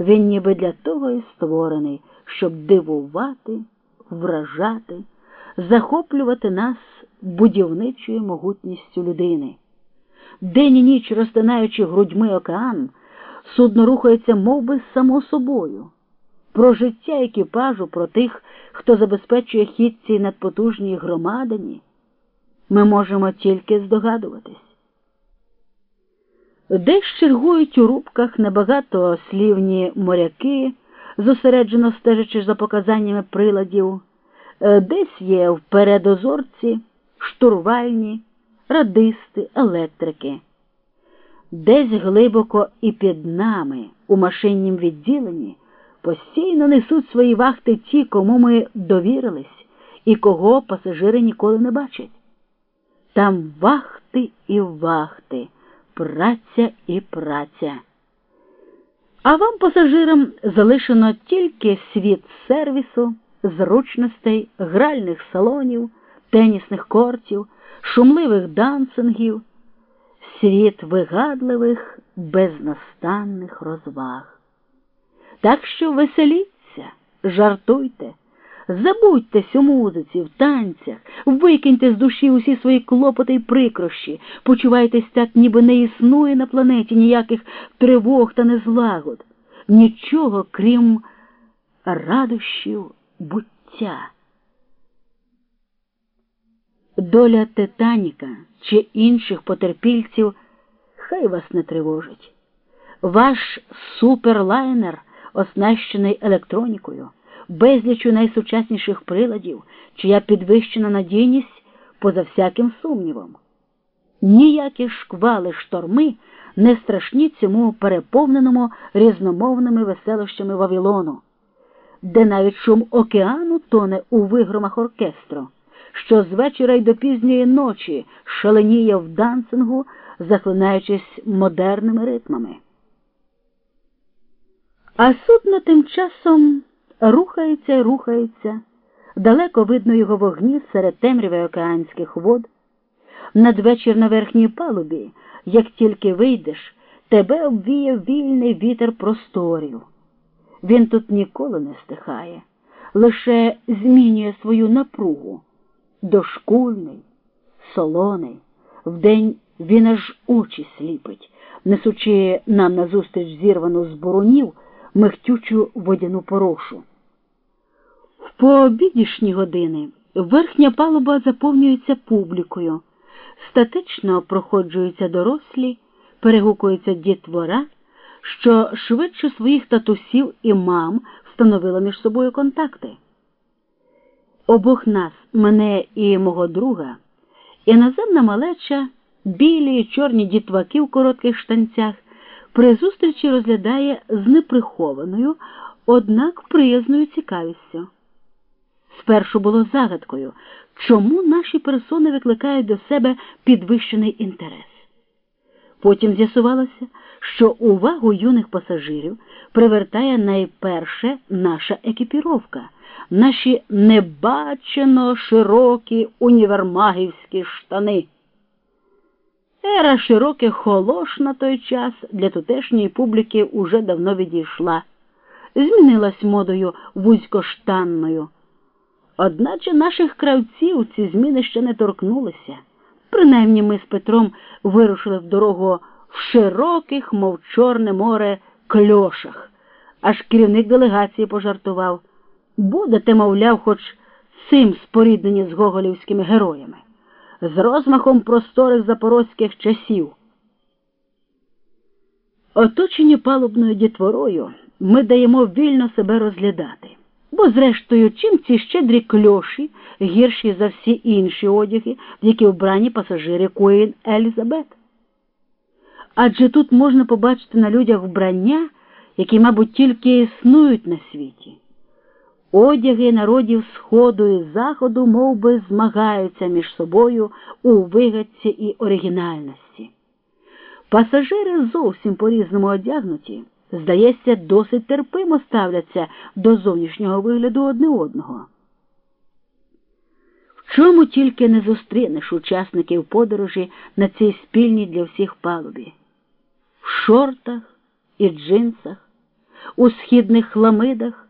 Він ніби для того і створений, щоб дивувати, вражати, захоплювати нас будівничою могутністю людини. День і ніч розтинаючи грудьми океан, судно рухається мов би, само собою. Про життя екіпажу, про тих, хто забезпечує хід цій надпотужній громадині, ми можемо тільки здогадуватись. Десь чергують у рубках небагато слівні моряки, зосереджено стежачи за показаннями приладів, е, десь є в передозорці, штурвальні, радисти, електрики. Десь глибоко і під нами, у машиннім відділенні, постійно несуть свої вахти ті, кому ми довірились і кого пасажири ніколи не бачать. Там вахти і вахти праця і праця. А вам, пасажирам, залишено тільки світ сервісу, зручностей, гральних салонів, тенісних кортів, шумливих дансингів, світ вигадливих, безнастанних розваг. Так що веселіться, жартуйте. Забудьтесь у музиці, в танцях, викиньте з душі усі свої клопоти й прикрощі, почувайтесь так, ніби не існує на планеті ніяких тривог та незлагод, нічого крім радощів буття. Доля Титаніка чи інших потерпільців хай вас не тривожить. Ваш суперлайнер, оснащений електронікою безлічу найсучасніших приладів, чия підвищена надійність поза всяким сумнівом. Ніякі шквали шторми не страшні цьому переповненому різномовними веселощами Вавилону, де навіть шум океану тоне у вигромах оркестру, що з вечора й до пізньої ночі шаленіє в дансингу, захлинаючись модерними ритмами. А судно тим часом рухається й рухається, далеко видно його вогні серед темряви океанських вод. Надвечір на верхній палубі, як тільки вийдеш, тебе обвіє вільний вітер просторів. Він тут ніколи не стихає, лише змінює свою напругу. Дошкульний, солоний, вдень він аж очі сліпить, несучи нам назустріч зірвану з бурунів мехтючу водяну порошу. В пообідішні години верхня палуба заповнюється публікою, статично проходжуються дорослі, перегукуються дітвора, що швидше своїх татусів і мам встановила між собою контакти. Обох нас, мене і мого друга, іноземна малеча, білі і чорні дітваки в коротких штанцях при зустрічі розглядає з неприхованою, однак приязною цікавістю. Спершу було загадкою, чому наші персони викликають до себе підвищений інтерес. Потім з'ясувалося, що увагу юних пасажирів привертає найперше наша екіпіровка, наші небачено широкі універмагівські штани. Ера широких холош на той час для тутешньої публіки уже давно відійшла, змінилась модою вузькоштанною. Одначе наших кравців ці зміни ще не торкнулися. Принаймні ми з Петром вирушили в дорогу в широких, мов Чорне море, кльошах. Аж керівник делегації пожартував. Будете, мовляв, хоч цим споріднені з гоголівськими героями з розмахом просторих запорозьких часів. Оточені палубною дітворою ми даємо вільно себе розглядати, бо, зрештою, чим ці щедрі кльоші гірші за всі інші одяги, в які вбрані пасажири Куін Елізабет. Адже тут можна побачити на людях вбрання, які, мабуть, тільки існують на світі. Одяги народів Сходу і Заходу мов би, змагаються між собою у вигадці і оригінальності. Пасажири зовсім по різному одягнуті, здається, досить терпимо ставляться до зовнішнього вигляду одне одного. В чому тільки не зустрінеш учасників подорожі на цій спільній для всіх палубі? В шортах і джинсах у східних хламидах,